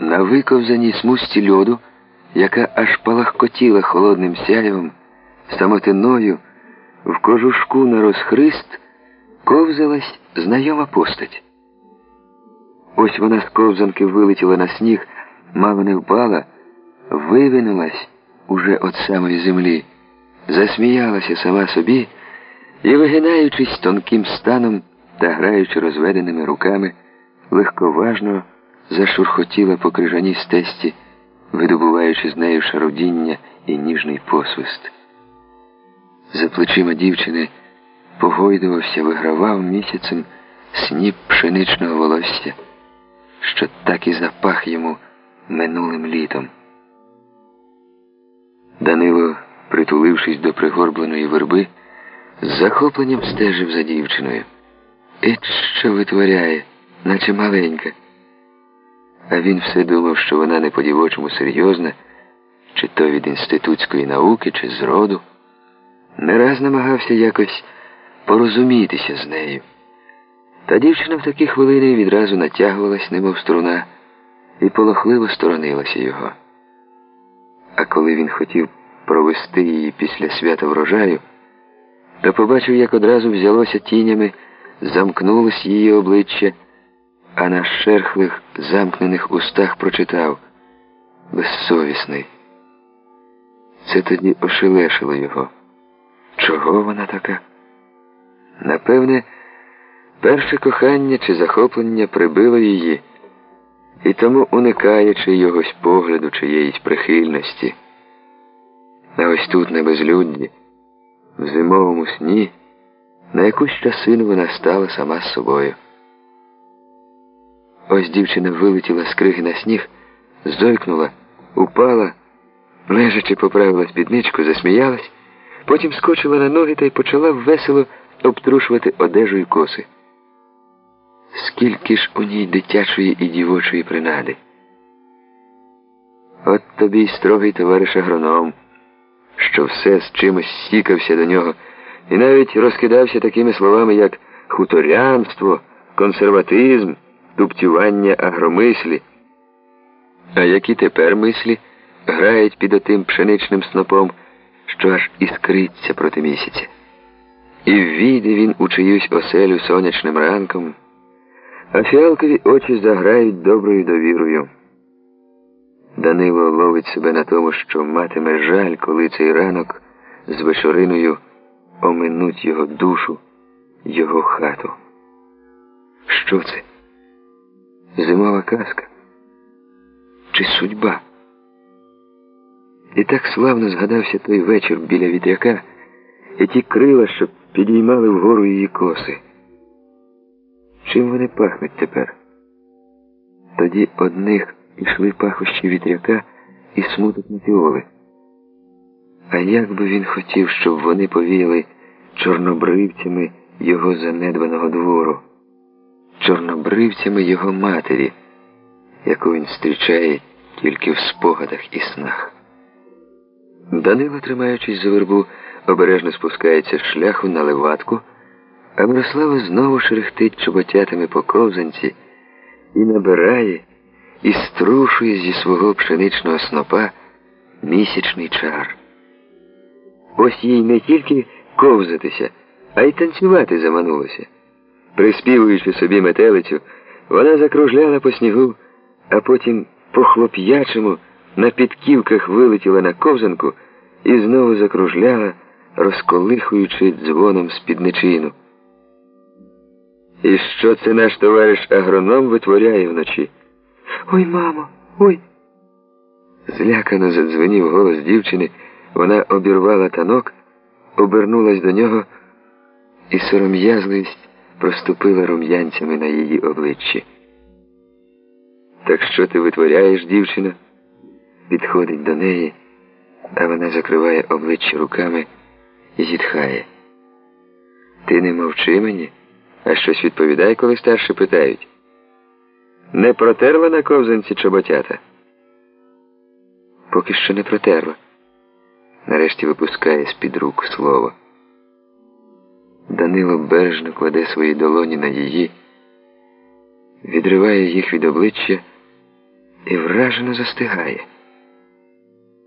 На виковзаній смузці льоду, яка аж палахкотіла холодним сяєвом, самотиною, в кожушку на розхрист ковзалась знайома постать. Ось вона з ковзанки вилетіла на сніг, мало не впала, вивинулась уже від самої землі, засміялася сама собі і, вигинаючись тонким станом та граючи розведеними руками, легковажно зашурхотіла по крижаній стесті, видобуваючи з нею шарудіння і ніжний посвист. За плечима дівчини погойдувався, вигравав місяцем сніп пшеничного волосся, що так і запах йому минулим літом. Данило, притулившись до пригорбленої верби, з захопленням стежив за дівчиною. І що витворяє, наче маленька. А він все думав, що вона не по-дівочому серйозна, чи то від інститутської науки, чи з роду. Не раз намагався якось порозумітися з нею. Та дівчина в такі хвилини відразу натягувалась, немов струна, і полохливо сторонилася його. А коли він хотів провести її після свята врожаю, то побачив, як одразу взялося тінями, замкнулось її обличчя, а на шерхлих замкнених устах прочитав безсовісний. Це тоді ошелешило його. Чого вона така? Напевне, перше кохання чи захоплення прибило її, і тому уникає чийогось погляду, чиєїсь прихильності. А ось тут, на безлюдді, в зимовому сні, на якусь часину вона стала сама з собою. Ось дівчина вилетіла з криги на сніг, зойкнула, упала, лежачи поправила спідничку, засміялась, потім скочила на ноги та й почала весело обтрушувати одежу й коси. Скільки ж у ній дитячої і дівочої принади. От тобі й строгий товариш агроном, що все з чимось стікався до нього і навіть розкидався такими словами, як хуторянство, консерватизм, туптювання агромислі. А які тепер мислі грають під отим пшеничним снопом, що аж іскриться проти місяця. І ввійде він у чиюсь оселю сонячним ранком, а фіалкові очі заграють доброю довірою. Данило ловить себе на тому, що матиме жаль, коли цей ранок з вечориною оминуть його душу, його хату. Що це? Зимова казка? Чи судьба? І так славно згадався той вечір біля вітряка і ті крила, що підіймали вгору її коси. Чим вони пахнуть тепер? Тоді одних ішли пахощі вітряка і смуток метіоли. А як би він хотів, щоб вони повіяли чорнобривцями його занедбаного двору, чорнобривцями його матері, яку він зустрічає тільки в спогадах і снах. Данило, тримаючись за вербу, обережно спускається шляху на леватку, а Мирослава знову шерехтить чоботятами по ковзанці і набирає, і струшує зі свого пшеничного снопа місячний чар. Ось їй не тільки ковзатися, а й танцювати заманулося. Приспівуючи собі метелицю, вона закружляла по снігу, а потім по хлоп'ячому на підківках вилетіла на ковзанку і знову закружляла, розколихуючи дзвоном спідничину. І що це наш товариш агроном витворяє вночі? Ой, мамо, ой. Злякано задзвенів голос дівчини, вона обірвала танок, обернулась до нього, і сором'язливість проступила рум'янцями на її обличчі. Так що ти витворяєш, дівчина? Підходить до неї, а вона закриває обличчя руками і зітхає. Ти не мовчи мені, а щось відповідай, коли старші питають. Не протерла на ковзанці чоботята? Поки що не протерла. Нарешті випускає з-під рук слово. Данило бережно кладе свої долоні на її, відриває їх від обличчя і вражено застигає.